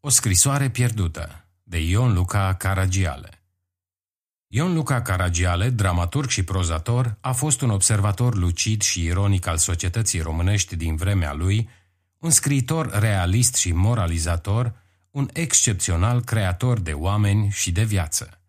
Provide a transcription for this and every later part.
O scrisoare pierdută de Ion Luca Caragiale Ion Luca Caragiale, dramaturg și prozator, a fost un observator lucid și ironic al societății românești din vremea lui, un scriitor realist și moralizator, un excepțional creator de oameni și de viață.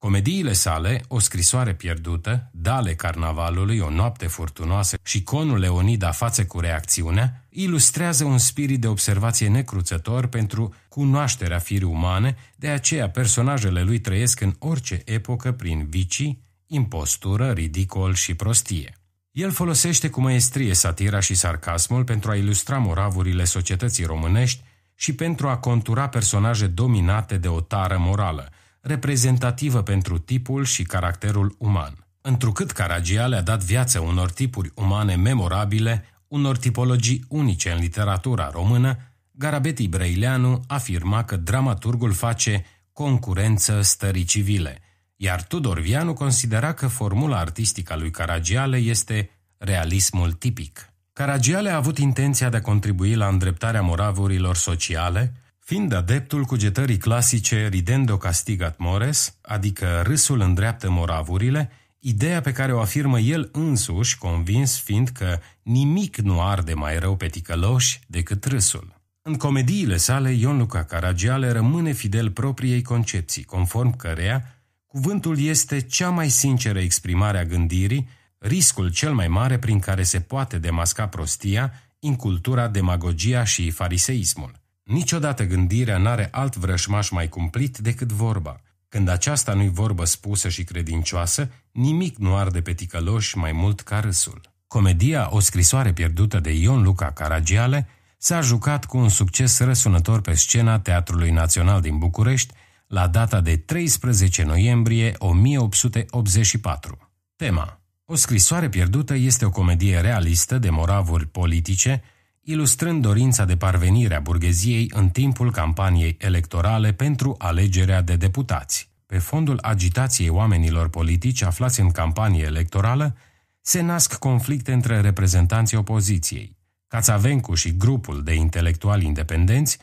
Comediile sale, O scrisoare pierdută, Dale carnavalului, O noapte furtunoasă și Conul Leonida față cu reacțiunea, ilustrează un spirit de observație necruțător pentru cunoașterea firii umane, de aceea personajele lui trăiesc în orice epocă prin vicii, impostură, ridicol și prostie. El folosește cu măestrie satira și sarcasmul pentru a ilustra moravurile societății românești și pentru a contura personaje dominate de o tară morală – reprezentativă pentru tipul și caracterul uman. Întrucât Caragia le-a dat viață unor tipuri umane memorabile, unor tipologii unice în literatura română, Garabeti Brăileanu afirma că dramaturgul face concurență stării civile, iar Tudor Vianu considera că formula artistică a lui Caragiale este realismul tipic. Caragiale a avut intenția de a contribui la îndreptarea moravurilor sociale, Fiind adeptul cugetării clasice ridendo castigat mores, adică râsul îndreaptă moravurile, ideea pe care o afirmă el însuși, convins fiind că nimic nu arde mai rău pe ticăloși decât râsul. În comediile sale, Ion Luca Caragiale rămâne fidel propriei concepții, conform căreia cuvântul este cea mai sinceră exprimare a gândirii, riscul cel mai mare prin care se poate demasca prostia, incultura, demagogia și fariseismul. Niciodată gândirea n-are alt vrășmaș mai cumplit decât vorba. Când aceasta nu-i vorbă spusă și credincioasă, nimic nu arde pe ticăloși mai mult ca râsul. Comedia O scrisoare pierdută de Ion Luca Caragiale s-a jucat cu un succes răsunător pe scena Teatrului Național din București la data de 13 noiembrie 1884. Tema O scrisoare pierdută este o comedie realistă de moravuri politice ilustrând dorința de parvenire a burgheziei în timpul campaniei electorale pentru alegerea de deputați. Pe fondul agitației oamenilor politici aflați în campanie electorală, se nasc conflicte între reprezentanții opoziției, Cațavencu și grupul de intelectuali independenți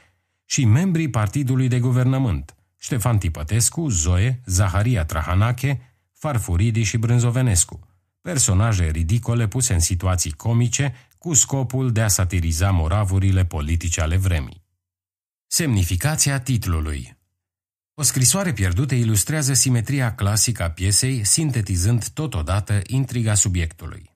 și membrii partidului de guvernământ, Ștefan Tipătescu, Zoe, Zaharia Trahanache, Farfuridi și Brânzovenescu, personaje ridicole puse în situații comice cu scopul de a satiriza moravurile politice ale vremii. Semnificația titlului O scrisoare pierdută ilustrează simetria clasică a piesei, sintetizând totodată intriga subiectului.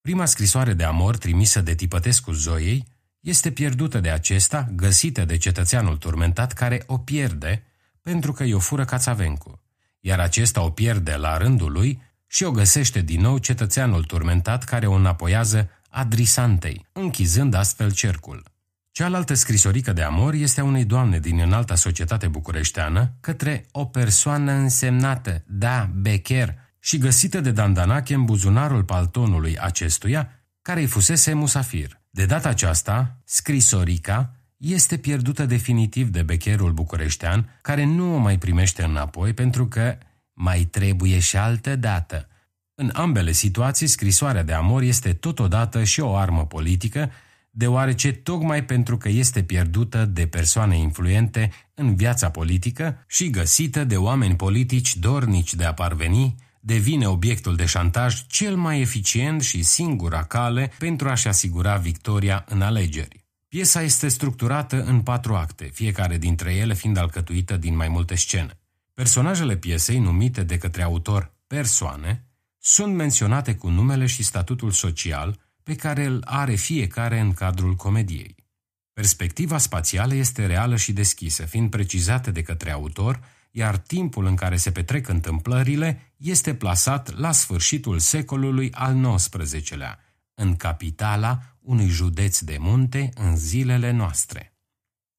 Prima scrisoare de amor trimisă de Tipătescu Zoiei este pierdută de acesta, găsită de cetățeanul turmentat care o pierde pentru că i-o fură Cațavencu, iar acesta o pierde la rândul lui și o găsește din nou cetățeanul turmentat care o înapoiază Adrisantei, închizând astfel cercul. Cealaltă scrisorică de amor este a unei doamne din înalta societate bucureșteană către o persoană însemnată, da, becher, și găsită de Dandanache în buzunarul paltonului acestuia, care îi fusese musafir. De data aceasta, scrisorica este pierdută definitiv de becherul bucureștean, care nu o mai primește înapoi pentru că mai trebuie și altă dată – în ambele situații, scrisoarea de amor este totodată și o armă politică, deoarece tocmai pentru că este pierdută de persoane influente în viața politică și găsită de oameni politici dornici de a parveni, devine obiectul de șantaj cel mai eficient și singura cale pentru a-și asigura victoria în alegeri. Piesa este structurată în patru acte, fiecare dintre ele fiind alcătuită din mai multe scene. Personajele piesei, numite de către autor persoane, sunt menționate cu numele și statutul social pe care îl are fiecare în cadrul comediei. Perspectiva spațială este reală și deschisă, fiind precizată de către autor, iar timpul în care se petrec întâmplările este plasat la sfârșitul secolului al XIX-lea, în capitala unui județ de munte în zilele noastre.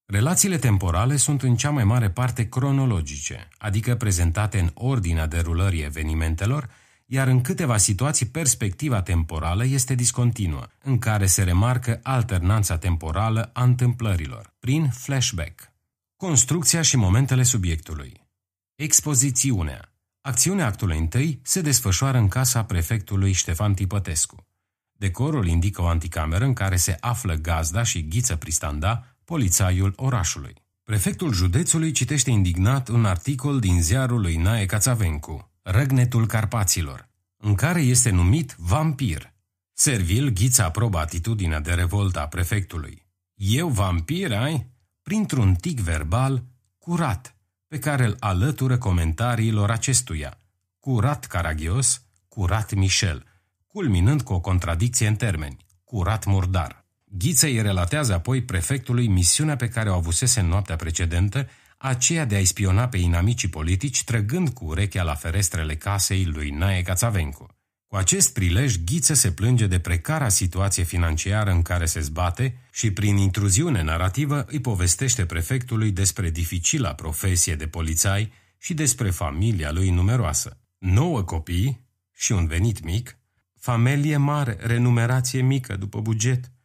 Relațiile temporale sunt în cea mai mare parte cronologice, adică prezentate în ordinea derulării evenimentelor, iar în câteva situații perspectiva temporală este discontinuă, în care se remarcă alternanța temporală a întâmplărilor, prin flashback. Construcția și momentele subiectului. Expozițiunea. Acțiunea actului întâi se desfășoară în casa prefectului Ștefan Tipătescu. Decorul indică o anticameră în care se află gazda și Ghiță Pristanda, polițaiul orașului. Prefectul județului citește indignat un articol din ziarul lui Nae Cațavencu, Răgnetul Carpaților, în care este numit vampir. Servil Ghița aprobă atitudinea de revoltă a prefectului. Eu vampir, ai? Printr-un tic verbal curat, pe care îl alătură comentariilor acestuia. Curat caragios, curat Michel, culminând cu o contradicție în termeni, curat murdar. Ghiță îi relatează apoi prefectului misiunea pe care o avusese în noaptea precedentă, aceea de a-i spiona pe inamicii politici, trăgând cu urechea la ferestrele casei lui Nae Cațavencu. Cu acest prilej, Ghiță se plânge de precara situație financiară în care se zbate și, prin intruziune narrativă, îi povestește prefectului despre dificila profesie de polițai și despre familia lui numeroasă. Nouă copii și un venit mic, familie mare, renumerație mică după buget –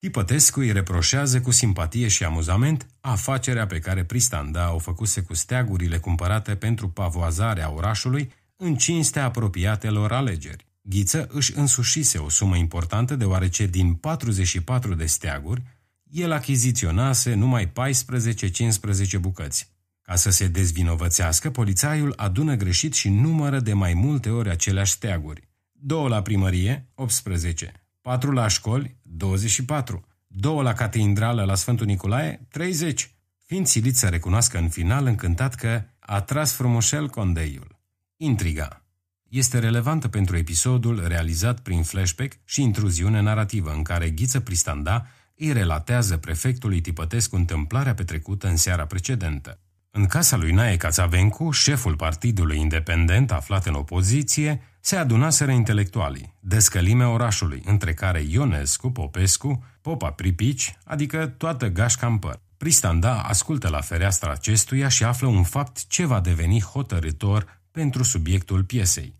Tipătescu îi reproșează cu simpatie și amuzament afacerea pe care Pristanda o făcuse cu steagurile cumpărate pentru pavoazarea orașului în cinstea apropiatelor alegeri. Ghiță își însușise o sumă importantă deoarece din 44 de steaguri, el achiziționase numai 14-15 bucăți. Ca să se dezvinovățească, polițaiul adună greșit și numără de mai multe ori aceleași steaguri. Două la primărie, 18, 4 la școli, 24, 2 la catedrală la Sfântul Nicolae, 30, fiind silit să recunoască în final încântat că a tras frumușel condeiul. Intriga este relevantă pentru episodul realizat prin flashback și intruziune narrativă în care Ghiță Pristanda îi relatează prefectului Tipătescu întâmplarea petrecută în seara precedentă. În casa lui Nae Cațavencu, șeful partidului independent aflat în opoziție, se adunaseră intelectualii, descălimea orașului, între care Ionescu, Popescu, Popa Pripici, adică toată gașca în păr. Pristanda ascultă la fereastra acestuia și află un fapt ce va deveni hotărător pentru subiectul piesei.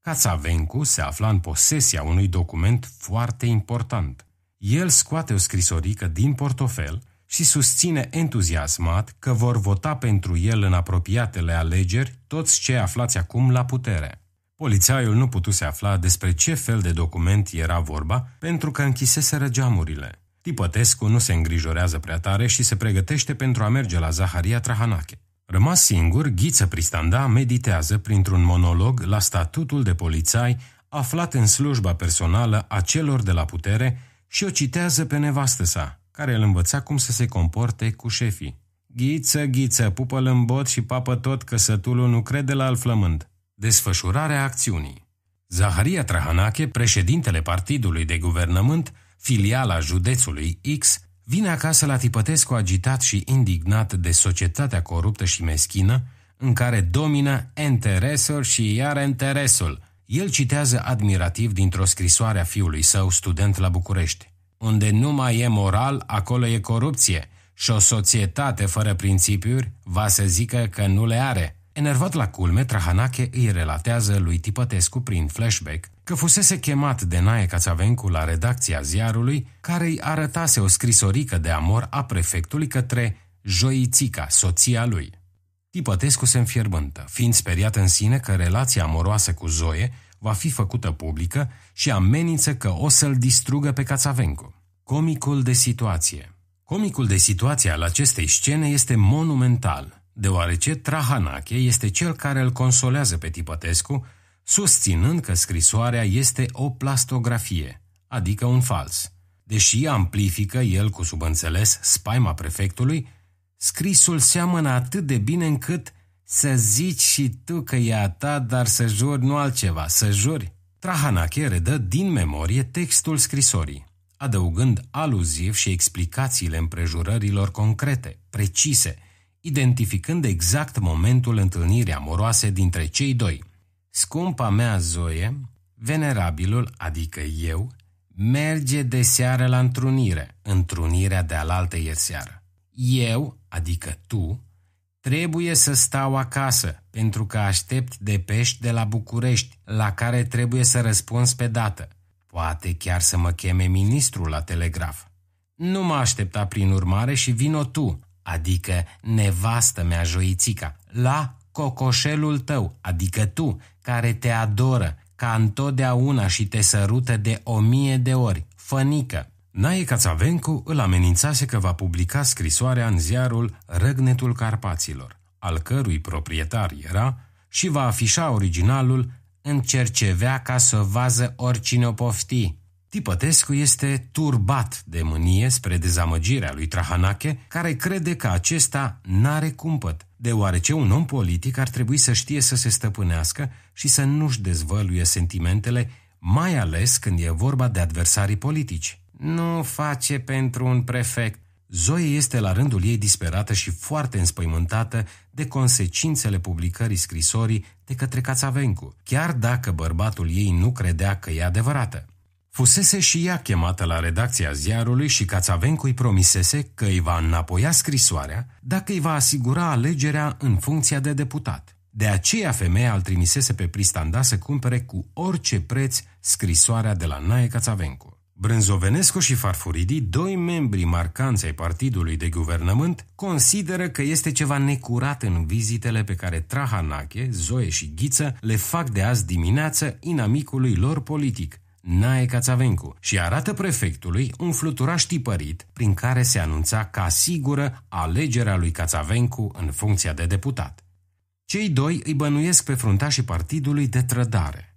Cațavencu se afla în posesia unui document foarte important. El scoate o scrisorică din portofel și susține entuziasmat că vor vota pentru el în apropiatele alegeri toți cei aflați acum la putere. Polițaiul nu putuse afla despre ce fel de document era vorba pentru că închiseseră geamurile. Tipătescu nu se îngrijorează prea tare și se pregătește pentru a merge la Zaharia Trahanache. Rămas singur, Ghiță Pristanda meditează printr-un monolog la statutul de polițai aflat în slujba personală a celor de la putere și o citează pe nevastă sa, care îl învăța cum să se comporte cu șefii. Ghiță, ghiță, pupă-l în bot și papă tot că sătulul nu crede la al flămând. Desfășurarea acțiunii Zaharia Trahanache, președintele partidului de guvernământ, filiala județului X, vine acasă la Tipătescu agitat și indignat de societatea coruptă și meschină, în care domină interesul și iar interesul. El citează admirativ dintr-o scrisoare a fiului său, student la București. Unde nu mai e moral, acolo e corupție și o societate fără principiuri va să zică că nu le are. Enervat la culme, Trahanache îi relatează lui Tipătescu prin flashback că fusese chemat de Nae Cațavencu la redacția ziarului care îi arătase o scrisorică de amor a prefectului către Joițica, soția lui. Tipătescu se înfierbântă, fiind speriat în sine că relația amoroasă cu Zoe va fi făcută publică și amenință că o să-l distrugă pe Cațavencu. Comicul de situație Comicul de situație al acestei scene este monumental – deoarece Trahanache este cel care îl consolează pe Tipătescu, susținând că scrisoarea este o plastografie, adică un fals. Deși amplifică el cu subînțeles spaima prefectului, scrisul seamănă atât de bine încât să zici și tu că e a ta, dar să juri nu altceva, să juri. Trahanache redă din memorie textul scrisorii, adăugând aluziv și explicațiile împrejurărilor concrete, precise, identificând exact momentul întâlnirii amoroase dintre cei doi. Scumpa mea Zoe, venerabilul, adică eu, merge de seară la întrunire, întrunirea de alaltă ieri seară. Eu, adică tu, trebuie să stau acasă, pentru că aștept de pești de la București, la care trebuie să răspuns pe dată. Poate chiar să mă cheme ministrul la telegraf. Nu mă aștepta prin urmare și vino tu, adică nevastă mea joițica, la cocoșelul tău, adică tu, care te adoră ca întotdeauna și te sărută de o mie de ori, fănică. Nae Cațavencu îl amenințase că va publica scrisoarea în ziarul Răgnetul Carpaților, al cărui proprietar era, și va afișa originalul încercevea ca să vază oricine o pofti. Tipătescu este turbat de mânie spre dezamăgirea lui Trahanache, care crede că acesta n-are cumpăt, deoarece un om politic ar trebui să știe să se stăpânească și să nu-și dezvăluie sentimentele, mai ales când e vorba de adversarii politici. Nu face pentru un prefect. Zoe este la rândul ei disperată și foarte înspăimântată de consecințele publicării scrisorii de către Cațavencu, chiar dacă bărbatul ei nu credea că e adevărată. Fusese și ea chemată la redacția ziarului și Cațavencu îi promisese că îi va înapoia scrisoarea dacă îi va asigura alegerea în funcția de deputat. De aceea femeia îl trimisese pe Pristanda să cumpere cu orice preț scrisoarea de la Nae Cațavencu. Brânzovenescu și Farfuridi, doi membri marcanți ai partidului de guvernământ, consideră că este ceva necurat în vizitele pe care Trahanache, Zoe și Ghiță le fac de azi dimineață inamicului lor politic, Nae Cațavencu, și arată prefectului un fluturaș tipărit prin care se anunța ca sigură alegerea lui Cațavencu în funcția de deputat. Cei doi îi bănuiesc pe fruntașii partidului de trădare.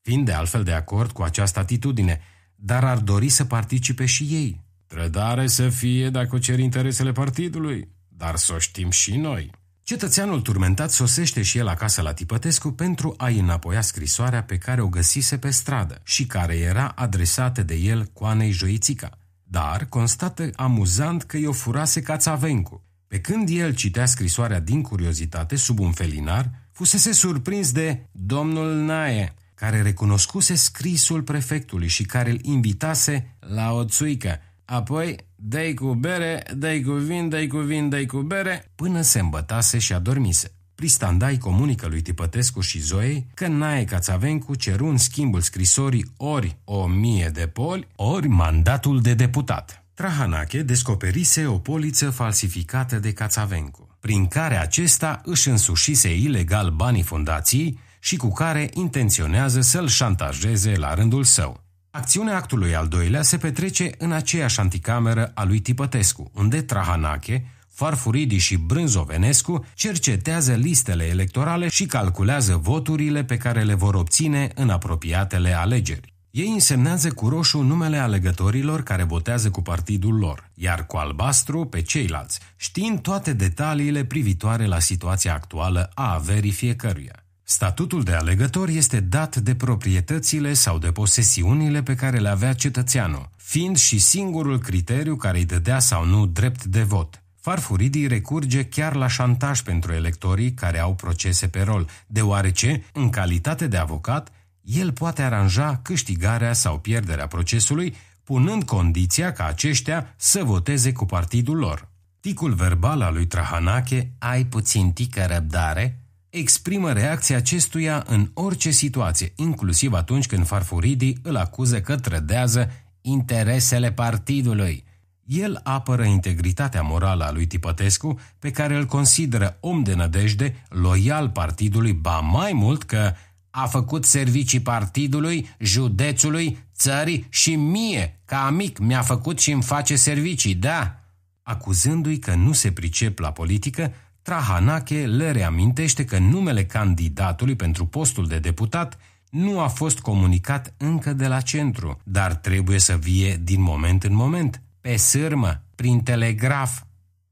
Fiind de altfel de acord cu această atitudine, dar ar dori să participe și ei. Trădare să fie dacă o cer interesele partidului, dar să o știm și noi. Cetățeanul turmentat sosește și el acasă la Tipătescu pentru a-i înapoia scrisoarea pe care o găsise pe stradă și care era adresată de el Coanei Joițica. Dar constată amuzant că i-o furase Cațavencu. Pe când el citea scrisoarea din curiozitate sub un felinar, fusese surprins de domnul Nae, care recunoscuse scrisul prefectului și care îl invitase la o țuică. Apoi, dai cu bere, dai cu vin, dai cu vin, dai cu bere, până se îmbătase și adormise. Pristandai comunică lui Tipătescu și Zoei că Nae Cațavencu ceru în schimbul scrisorii ori o mie de poli, ori mandatul de deputat. Trahanache descoperise o poliță falsificată de Cațavencu, prin care acesta își însușise ilegal banii fundației și cu care intenționează să-l șantajeze la rândul său. Acțiunea actului al doilea se petrece în aceeași anticameră a lui Tipătescu, unde Trahanache, Farfuridi și Brânzovenescu cercetează listele electorale și calculează voturile pe care le vor obține în apropiatele alegeri. Ei însemnează cu roșu numele alegătorilor care votează cu partidul lor, iar cu albastru pe ceilalți, știind toate detaliile privitoare la situația actuală a averii fiecăruia. Statutul de alegător este dat de proprietățile sau de posesiunile pe care le avea cetățeanul, fiind și singurul criteriu care îi dădea sau nu drept de vot. Farfuridii recurge chiar la șantaj pentru electorii care au procese pe rol, deoarece, în calitate de avocat, el poate aranja câștigarea sau pierderea procesului, punând condiția ca aceștia să voteze cu partidul lor. Ticul verbal al lui Trahanache, ai puțin tică răbdare, exprimă reacția acestuia în orice situație, inclusiv atunci când Farfuridi îl acuză că trădează interesele partidului. El apără integritatea morală a lui Tipătescu, pe care îl consideră om de nădejde, loial partidului, ba mai mult că a făcut servicii partidului, județului, țării și mie, ca amic, mi-a făcut și îmi face servicii, da? Acuzându-i că nu se pricep la politică, Trahanache le reamintește că numele candidatului pentru postul de deputat nu a fost comunicat încă de la centru, dar trebuie să vie din moment în moment, pe sârmă, prin telegraf.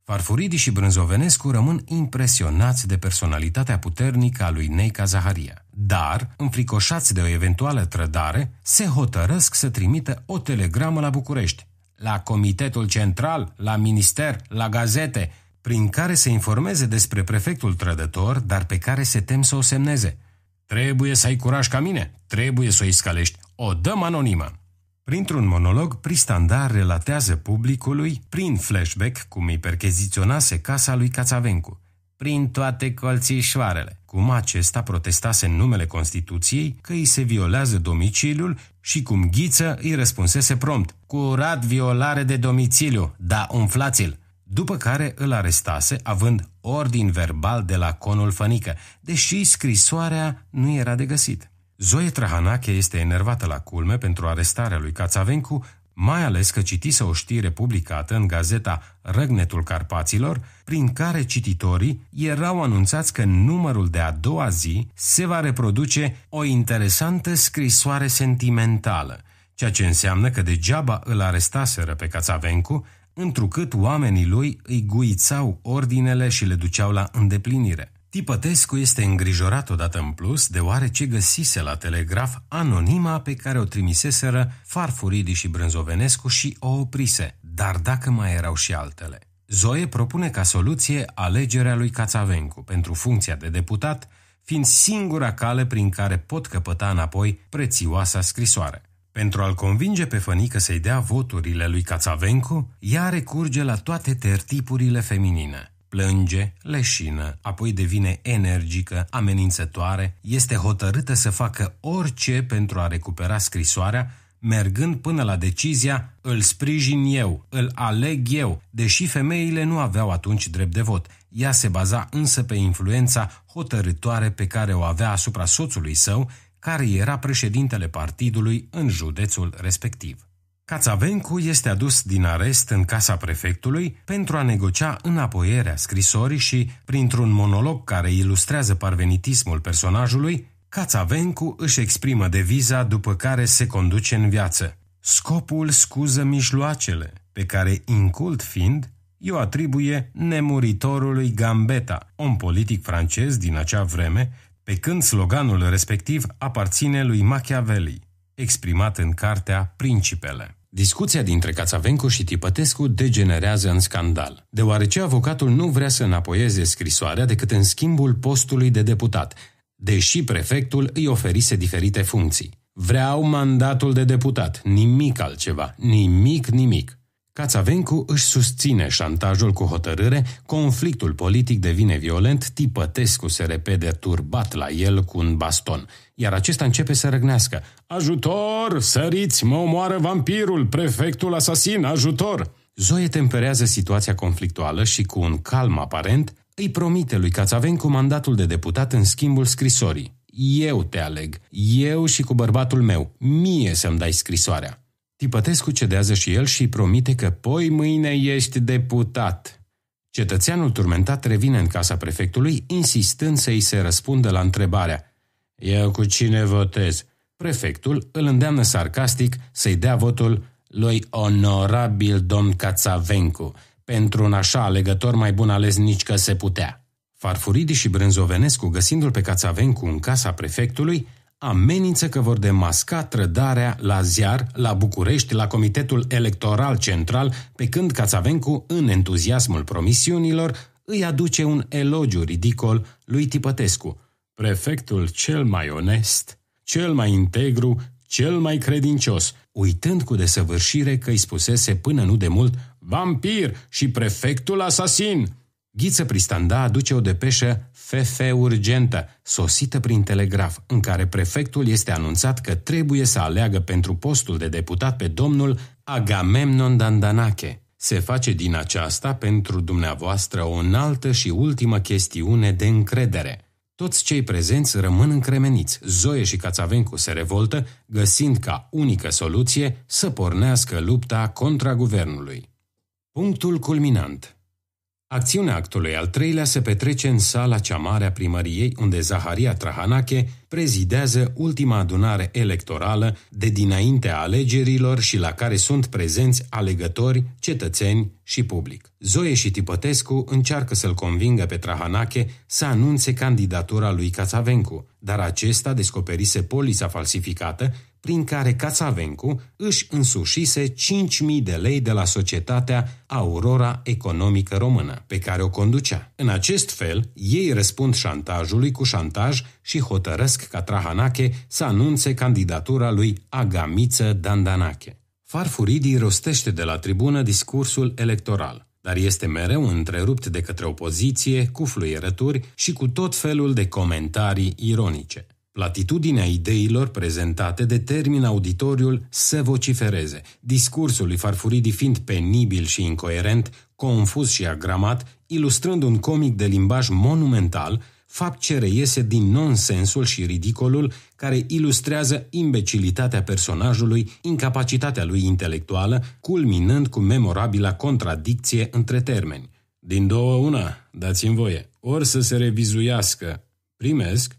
Farfuridi și Brânzovenescu rămân impresionați de personalitatea puternică a lui Neica Zaharia. Dar, înfricoșați de o eventuală trădare, se hotărăsc să trimită o telegramă la București, la Comitetul Central, la Minister, la gazete, prin care se informeze despre prefectul trădător, dar pe care se tem să o semneze. Trebuie să ai curaj ca mine, trebuie să o iscalești, o dăm anonimă. Printr-un monolog, Pristandar relatează publicului, prin flashback, cum îi percheziționase casa lui Cațavencu, prin toate colțișoarele, cum acesta protestase în numele Constituției că îi se violează domiciliul și cum Ghiță îi răspunsese prompt, curat violare de domiciliu, da umflați-l după care îl arestase, având ordin verbal de la conul Fănică, deși scrisoarea nu era de găsit. Zoe Trahanache este enervată la culme pentru arestarea lui Cațavencu, mai ales că citise o știre publicată în gazeta Răgnetul Carpaților, prin care cititorii erau anunțați că în numărul de a doua zi se va reproduce o interesantă scrisoare sentimentală, ceea ce înseamnă că degeaba îl arestaseră pe Cațavencu, întrucât oamenii lui îi guițau ordinele și le duceau la îndeplinire. Tipătescu este îngrijorat odată în plus deoarece găsise la telegraf anonima pe care o trimiseseră Farfuridiș și Brânzovenescu și o oprise, dar dacă mai erau și altele. Zoe propune ca soluție alegerea lui Cațavencu pentru funcția de deputat, fiind singura cale prin care pot căpăta înapoi prețioasa scrisoare. Pentru a-l convinge pe fănică să-i dea voturile lui Cațavencu, ea recurge la toate tertipurile feminine. Plânge, leșină, apoi devine energică, amenințătoare, este hotărâtă să facă orice pentru a recupera scrisoarea, mergând până la decizia îl sprijin eu, îl aleg eu, deși femeile nu aveau atunci drept de vot. Ea se baza însă pe influența hotărătoare pe care o avea asupra soțului său, care era președintele partidului în județul respectiv. Cațavencu este adus din arest în casa prefectului pentru a negocia înapoierea scrisorii și, printr-un monolog care ilustrează parvenitismul personajului, Cațavencu își exprimă deviza după care se conduce în viață. Scopul scuză mijloacele, pe care, incult fiind, eu atribuie nemuritorului Gambetta, om politic francez din acea vreme, pe când sloganul respectiv aparține lui Machiavelli, exprimat în cartea Principele. Discuția dintre Cațavencu și Tipătescu degenerează în scandal, deoarece avocatul nu vrea să înapoieze scrisoarea decât în schimbul postului de deputat, deși prefectul îi oferise diferite funcții. Vreau mandatul de deputat, nimic altceva, nimic, nimic. Cațavencu își susține șantajul cu hotărâre, conflictul politic devine violent, Tipătescu se repede turbat la el cu un baston, iar acesta începe să răgnească. Ajutor! Săriți! Mă omoară vampirul! Prefectul asasin! Ajutor! Zoe temperează situația conflictuală și cu un calm aparent îi promite lui Cațavencu mandatul de deputat în schimbul scrisorii. Eu te aleg, eu și cu bărbatul meu, mie să-mi dai scrisoarea. Tipătescu cedează și el și îi promite că poi mâine ești deputat. Cetățeanul turmentat revine în casa prefectului, insistând să-i se răspundă la întrebarea Eu cu cine votez? Prefectul îl îndeamnă sarcastic să-i dea votul lui onorabil domn Cațavencu, pentru un așa alegător mai bun ales nici că se putea. Farfuridi și Brânzovenescu, găsindu-l pe Cațavencu în casa prefectului, amenință că vor demasca trădarea la ziar, la București, la Comitetul Electoral Central, pe când Cațavencu, în entuziasmul promisiunilor, îi aduce un elogiu ridicol lui Tipătescu, prefectul cel mai onest, cel mai integru, cel mai credincios, uitând cu desăvârșire că îi spusese până nu de mult vampir și prefectul asasin. Ghiță Pristanda aduce o depeșă FF urgentă, sosită prin telegraf, în care prefectul este anunțat că trebuie să aleagă pentru postul de deputat pe domnul Agamemnon Dandanache. Se face din aceasta pentru dumneavoastră o înaltă și ultimă chestiune de încredere. Toți cei prezenți rămân încremeniți. Zoe și Cațavencu se revoltă, găsind ca unică soluție să pornească lupta contra guvernului. Punctul culminant – Acțiunea actului al treilea se petrece în sala cea mare a primăriei, unde Zaharia Trahanache prezidează ultima adunare electorală de dinaintea alegerilor și la care sunt prezenți alegători, cetățeni și public. Zoe și Tipătescu încearcă să-l convingă pe Trahanache să anunțe candidatura lui Cațavencu, dar acesta descoperise polița falsificată prin care Cațavencu își însușise 5.000 de lei de la societatea Aurora Economică Română, pe care o conducea. În acest fel, ei răspund șantajului cu șantaj și hotărăsc ca Trahanache să anunțe candidatura lui Agamiță Dandanache. Farfuridii rostește de la tribună discursul electoral dar este mereu întrerupt de către opoziție, cu fluierături și cu tot felul de comentarii ironice. Latitudinea ideilor prezentate determină auditoriul să vocifereze. Discursul lui Farfuridi fiind penibil și incoerent, confuz și agramat, ilustrând un comic de limbaj monumental, fapt ce reiese din nonsensul și ridicolul care ilustrează imbecilitatea personajului, incapacitatea lui intelectuală, culminând cu memorabila contradicție între termeni. Din două una, dați-mi voie, ori să se revizuiască, primesc,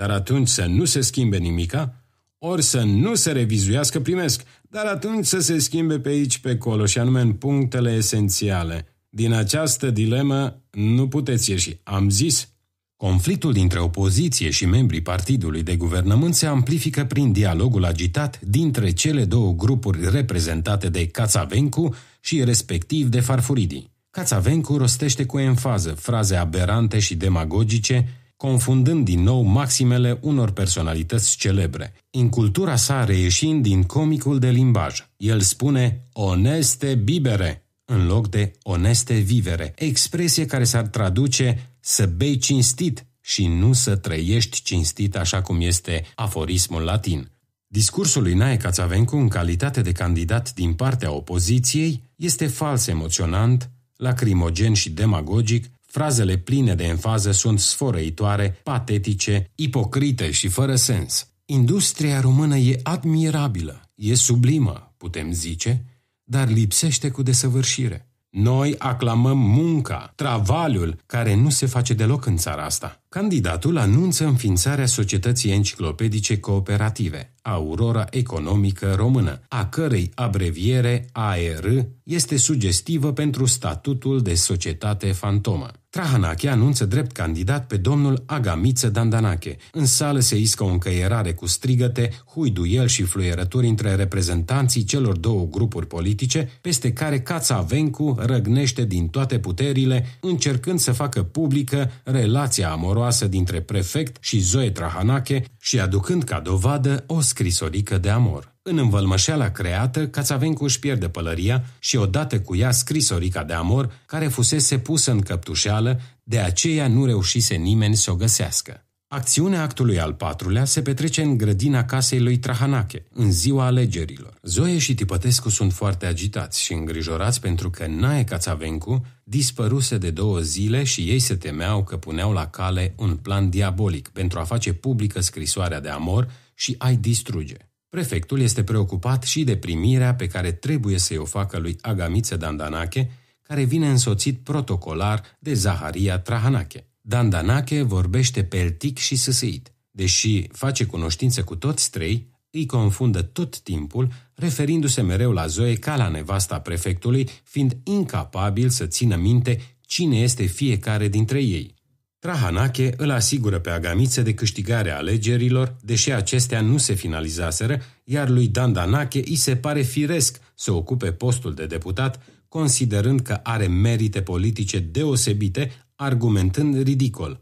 dar atunci să nu se schimbe nimica, ori să nu se revizuiască, primesc, dar atunci să se schimbe pe aici, pe acolo, și anume în punctele esențiale. Din această dilemă nu puteți ieși. Am zis, Conflictul dintre opoziție și membrii partidului de guvernământ se amplifică prin dialogul agitat dintre cele două grupuri reprezentate de Cațavencu și respectiv de Farfuridi. Cațavencu rostește cu enfază fraze aberante și demagogice, confundând din nou maximele unor personalități celebre. În cultura sa reieșind din comicul de limbaj. El spune oneste bibere în loc de oneste vivere, expresie care s-ar traduce să bei cinstit și nu să trăiești cinstit așa cum este aforismul latin. Discursul lui Nae Cațavencu în calitate de candidat din partea opoziției este fals emoționant, lacrimogen și demagogic, frazele pline de enfază sunt sfărăitoare, patetice, ipocrite și fără sens. Industria română e admirabilă, e sublimă, putem zice, dar lipsește cu desăvârșire. Noi aclamăm munca, travaliul, care nu se face deloc în țara asta. Candidatul anunță înființarea societății enciclopedice cooperative, Aurora Economică Română, a cărei abreviere AER este sugestivă pentru statutul de societate fantomă. Trahanache anunță drept candidat pe domnul Agamiță Dandanache. În sală se iscă o încăierare cu strigăte, huiduiel și fluierături între reprezentanții celor două grupuri politice, peste care Cața Vencu răgnește din toate puterile, încercând să facă publică relația amoroasă dintre prefect și Zoe Trahanache și aducând ca dovadă o scrisorică de amor. În învălmășeala creată, Cațavencu își pierde pălăria și odată cu ea scrisorica de amor, care fusese pusă în căptușeală, de aceea nu reușise nimeni să o găsească. Acțiunea actului al patrulea se petrece în grădina casei lui Trahanache, în ziua alegerilor. Zoe și Tipătescu sunt foarte agitați și îngrijorați pentru că Nae Cațavencu dispăruse de două zile și ei se temeau că puneau la cale un plan diabolic pentru a face publică scrisoarea de amor și a-i distruge. Prefectul este preocupat și de primirea pe care trebuie să-i o facă lui Agamiță Dandanache, care vine însoțit protocolar de Zaharia Trahanache. Dandanache vorbește peltic și săsăit. Deși face cunoștință cu toți trei, îi confundă tot timpul, referindu-se mereu la Zoe ca la nevasta prefectului, fiind incapabil să țină minte cine este fiecare dintre ei. Trahanache îl asigură pe Agamiță de câștigarea alegerilor, deși acestea nu se finalizaseră, iar lui Dandanache îi se pare firesc să ocupe postul de deputat, considerând că are merite politice deosebite, argumentând ridicol.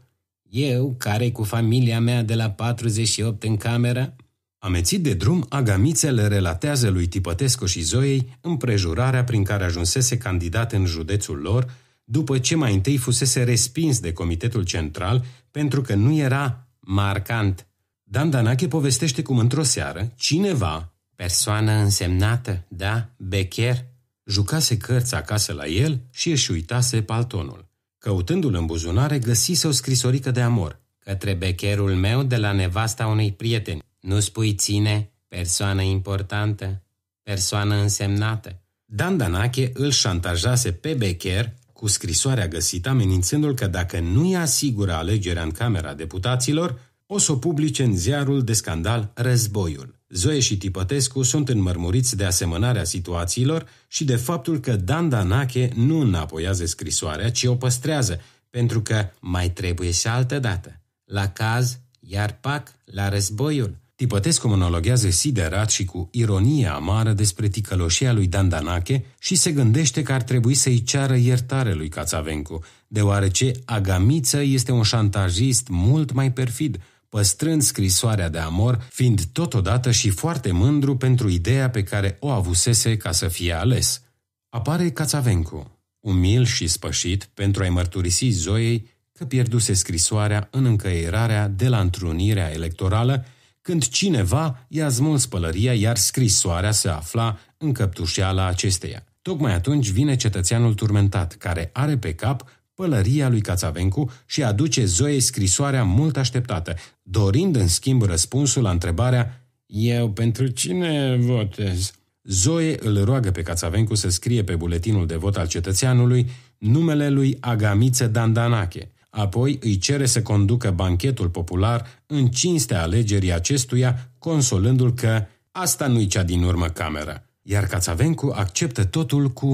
Eu, care cu familia mea de la 48 în cameră? Amețit de drum, Agamițe le relatează lui Tipătescu și Zoei împrejurarea prin care ajunsese candidat în județul lor, după ce mai întâi fusese respins de Comitetul Central pentru că nu era marcant. Dan Danache povestește cum într-o seară cineva, persoană însemnată, da, becher, jucase cărți acasă la el și își uitase paltonul. Căutându-l în buzunare, găsise o scrisorică de amor. Către becherul meu de la nevasta unui prieten. Nu spui ține, persoană importantă, persoană însemnată. Dan Danache îl șantajase pe becher cu scrisoarea găsită amenințându-l că dacă nu îi asigură alegerea în Camera Deputaților, o să o publice în ziarul de scandal Războiul. Zoe și Tipătescu sunt înmărmuriți de asemănarea situațiilor și de faptul că Dan Danache nu înapoiază scrisoarea, ci o păstrează, pentru că mai trebuie și altă dată. La caz, iar pac, la războiul. Tipătescu monologhează siderat și cu ironie amară despre ticăloșia lui Dandanache și se gândește că ar trebui să-i ceară iertare lui Cațavencu, deoarece Agamiță este un șantajist mult mai perfid, păstrând scrisoarea de amor, fiind totodată și foarte mândru pentru ideea pe care o avusese ca să fie ales. Apare Cațavencu, umil și spășit, pentru a-i mărturisi Zoei că pierduse scrisoarea în încăierarea de la întrunirea electorală când cineva i-a smuls pălăria, iar scrisoarea se afla în căptușeala acesteia. Tocmai atunci vine cetățeanul turmentat, care are pe cap pălăria lui Cațavencu și aduce Zoe scrisoarea mult așteptată, dorind în schimb răspunsul la întrebarea Eu pentru cine votez? Zoe îl roagă pe Cațavencu să scrie pe buletinul de vot al cetățeanului numele lui Agamiță Dandanache. Apoi îi cere să conducă banchetul popular în cinstea alegerii acestuia, consolându-l că asta nu-i cea din urmă cameră. Iar Cațavencu acceptă totul cu